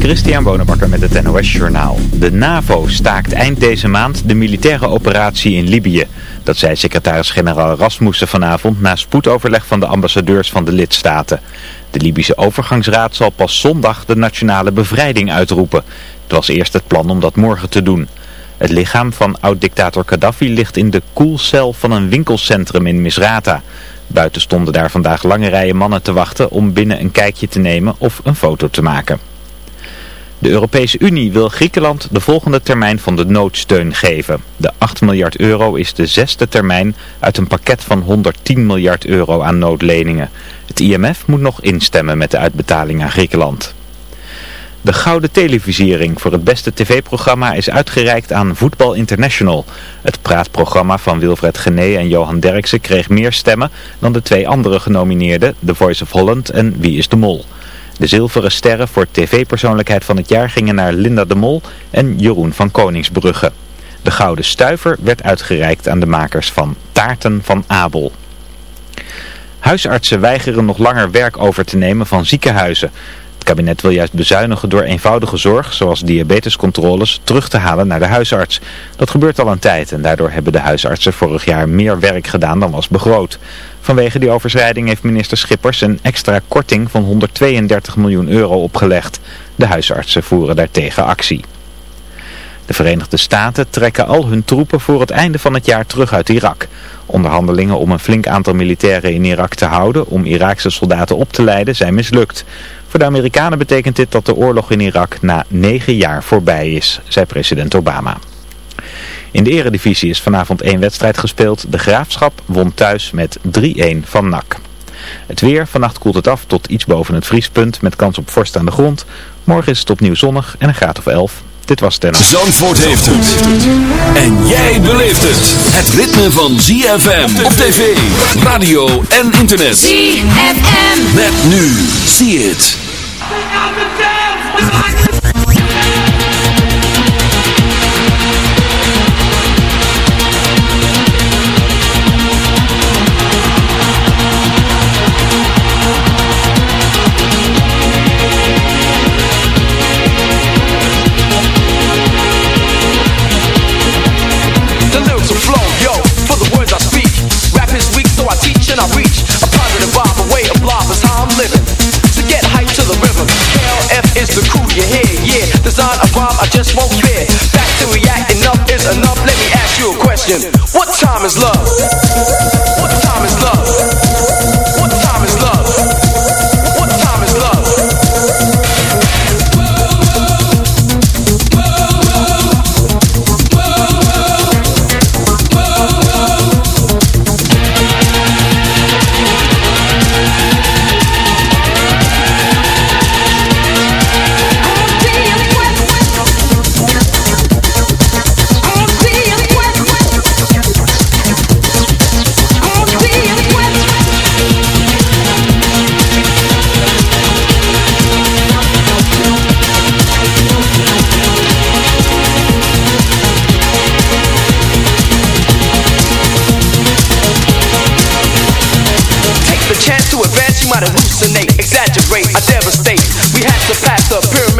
Christian Bonenbakker met het NOS Journaal. De NAVO staakt eind deze maand de militaire operatie in Libië. Dat zei secretaris-generaal Rasmussen vanavond na spoedoverleg van de ambassadeurs van de lidstaten. De Libische overgangsraad zal pas zondag de nationale bevrijding uitroepen. Het was eerst het plan om dat morgen te doen. Het lichaam van oud-dictator Gaddafi ligt in de koelcel van een winkelcentrum in Misrata. Buiten stonden daar vandaag lange rijen mannen te wachten om binnen een kijkje te nemen of een foto te maken. De Europese Unie wil Griekenland de volgende termijn van de noodsteun geven. De 8 miljard euro is de zesde termijn uit een pakket van 110 miljard euro aan noodleningen. Het IMF moet nog instemmen met de uitbetaling aan Griekenland. De Gouden Televisiering voor het beste tv-programma is uitgereikt aan Voetbal International. Het praatprogramma van Wilfred Gené en Johan Derksen kreeg meer stemmen dan de twee andere genomineerden, The Voice of Holland en Wie is de Mol. De zilveren sterren voor tv-persoonlijkheid van het jaar gingen naar Linda de Mol en Jeroen van Koningsbrugge. De Gouden Stuiver werd uitgereikt aan de makers van Taarten van Abel. Huisartsen weigeren nog langer werk over te nemen van ziekenhuizen. Het kabinet wil juist bezuinigen door eenvoudige zorg, zoals diabetescontroles, terug te halen naar de huisarts. Dat gebeurt al een tijd en daardoor hebben de huisartsen vorig jaar meer werk gedaan dan was begroot. Vanwege die overschrijding heeft minister Schippers een extra korting van 132 miljoen euro opgelegd. De huisartsen voeren daartegen actie. De Verenigde Staten trekken al hun troepen voor het einde van het jaar terug uit Irak. Onderhandelingen om een flink aantal militairen in Irak te houden om Iraakse soldaten op te leiden zijn mislukt. Voor de Amerikanen betekent dit dat de oorlog in Irak na negen jaar voorbij is, zei president Obama. In de eredivisie is vanavond één wedstrijd gespeeld. De Graafschap won thuis met 3-1 van NAC. Het weer, vannacht koelt het af tot iets boven het vriespunt met kans op vorst aan de grond. Morgen is het opnieuw zonnig en een graad of 11. Dit was Tennis. Zandvoort heeft het. En jij beleeft het. Het ritme van ZFM op tv, radio en internet. ZFM. Met nu. See it. Yeah. Design a rhyme I just won't fear. Back to react, enough is enough. Let me ask you a question. What time is love? What time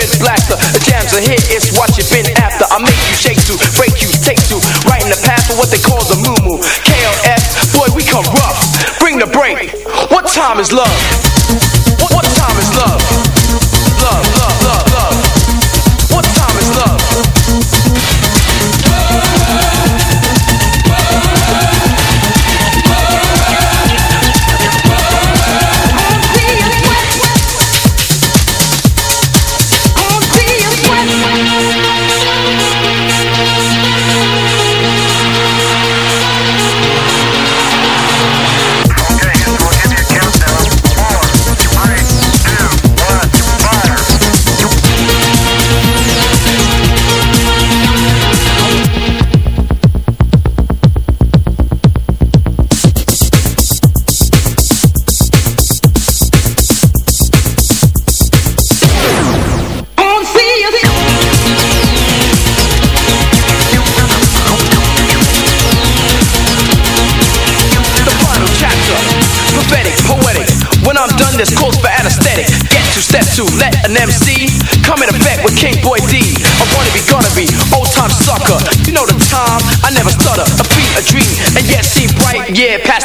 the blaster. The jams are hit, it's what you've been after. I make you shake to, break you, take to, right in the path of what they call the moo KLF, boy, we come rough. Bring the break. What time is love?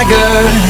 dagger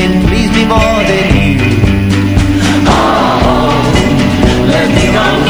Please pleased before than you. Oh, oh let me go.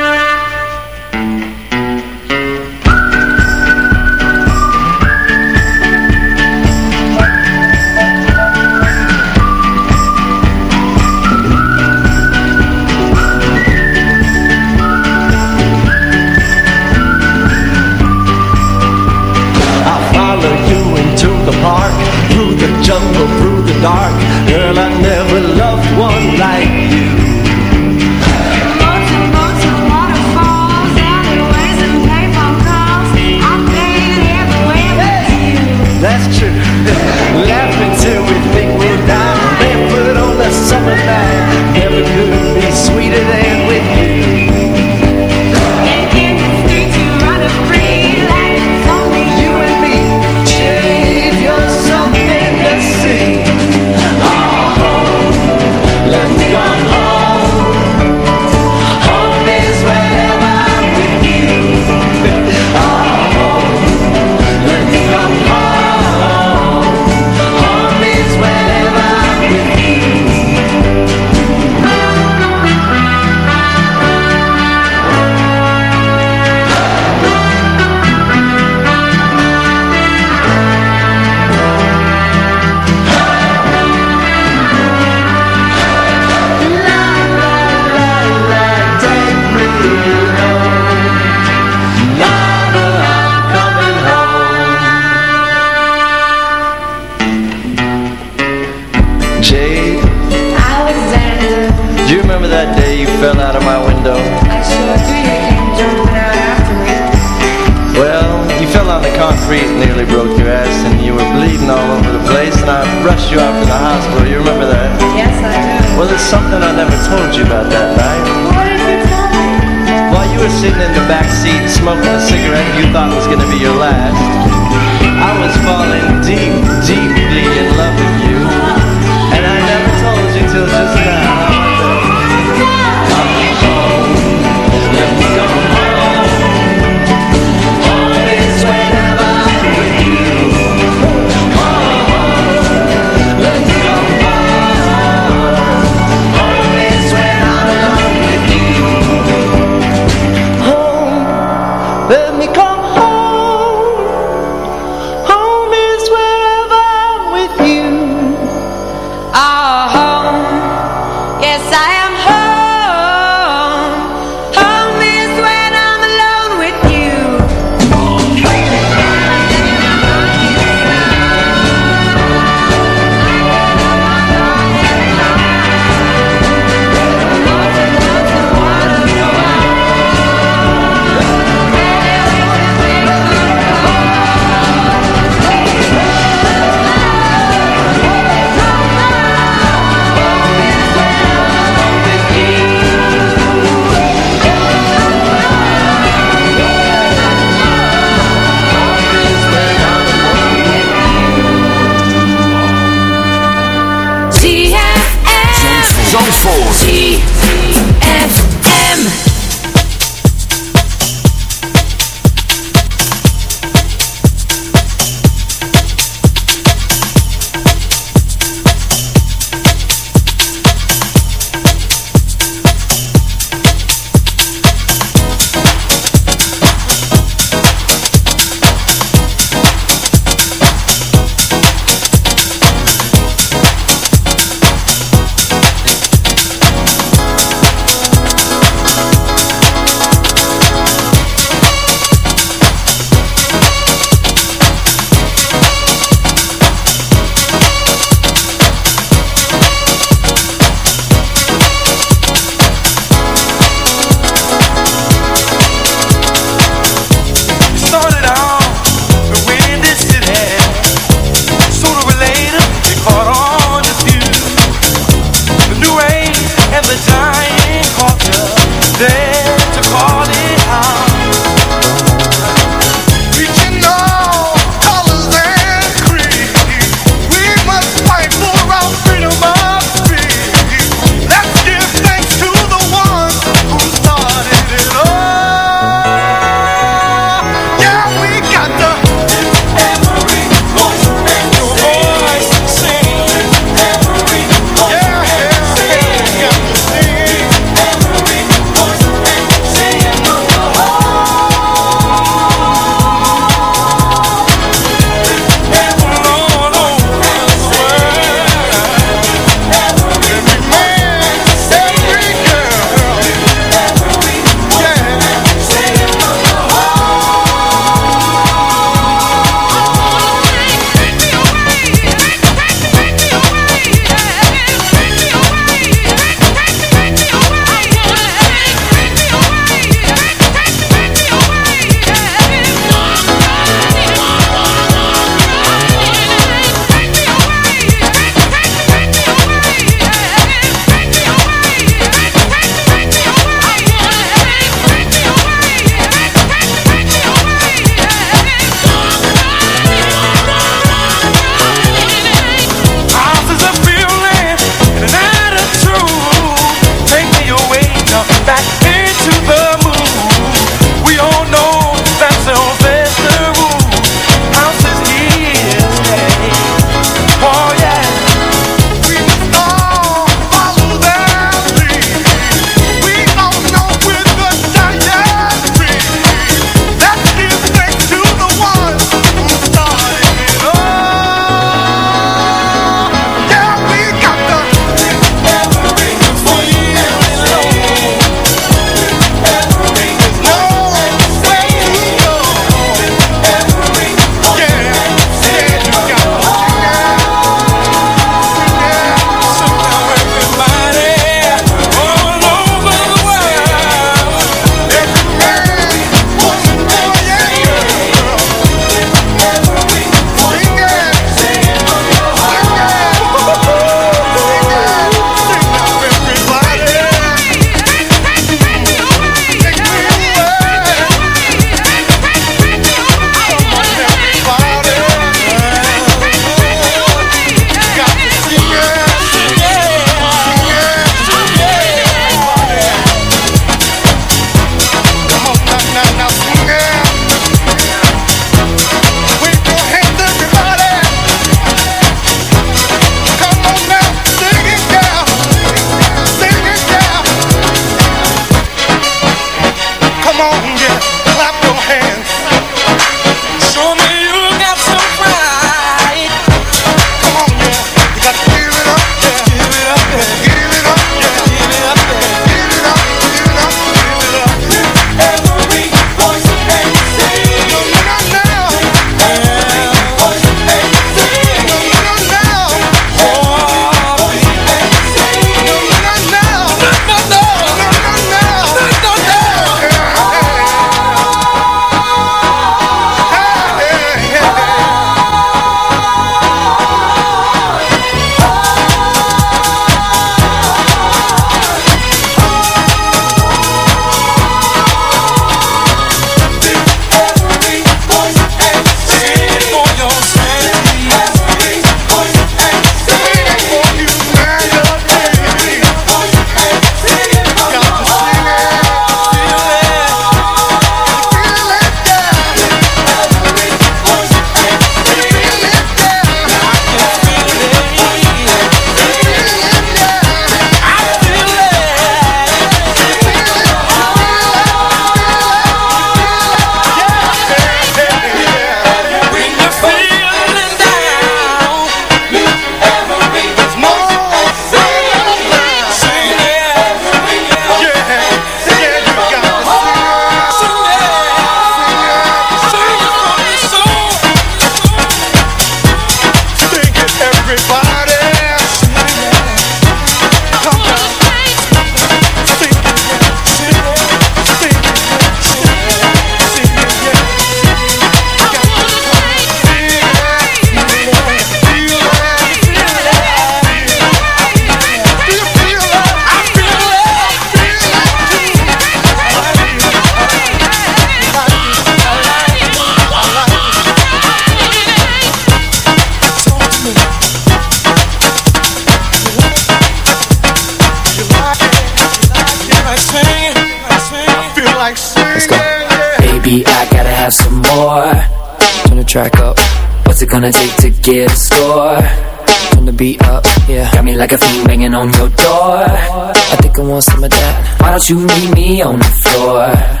You need me on the floor.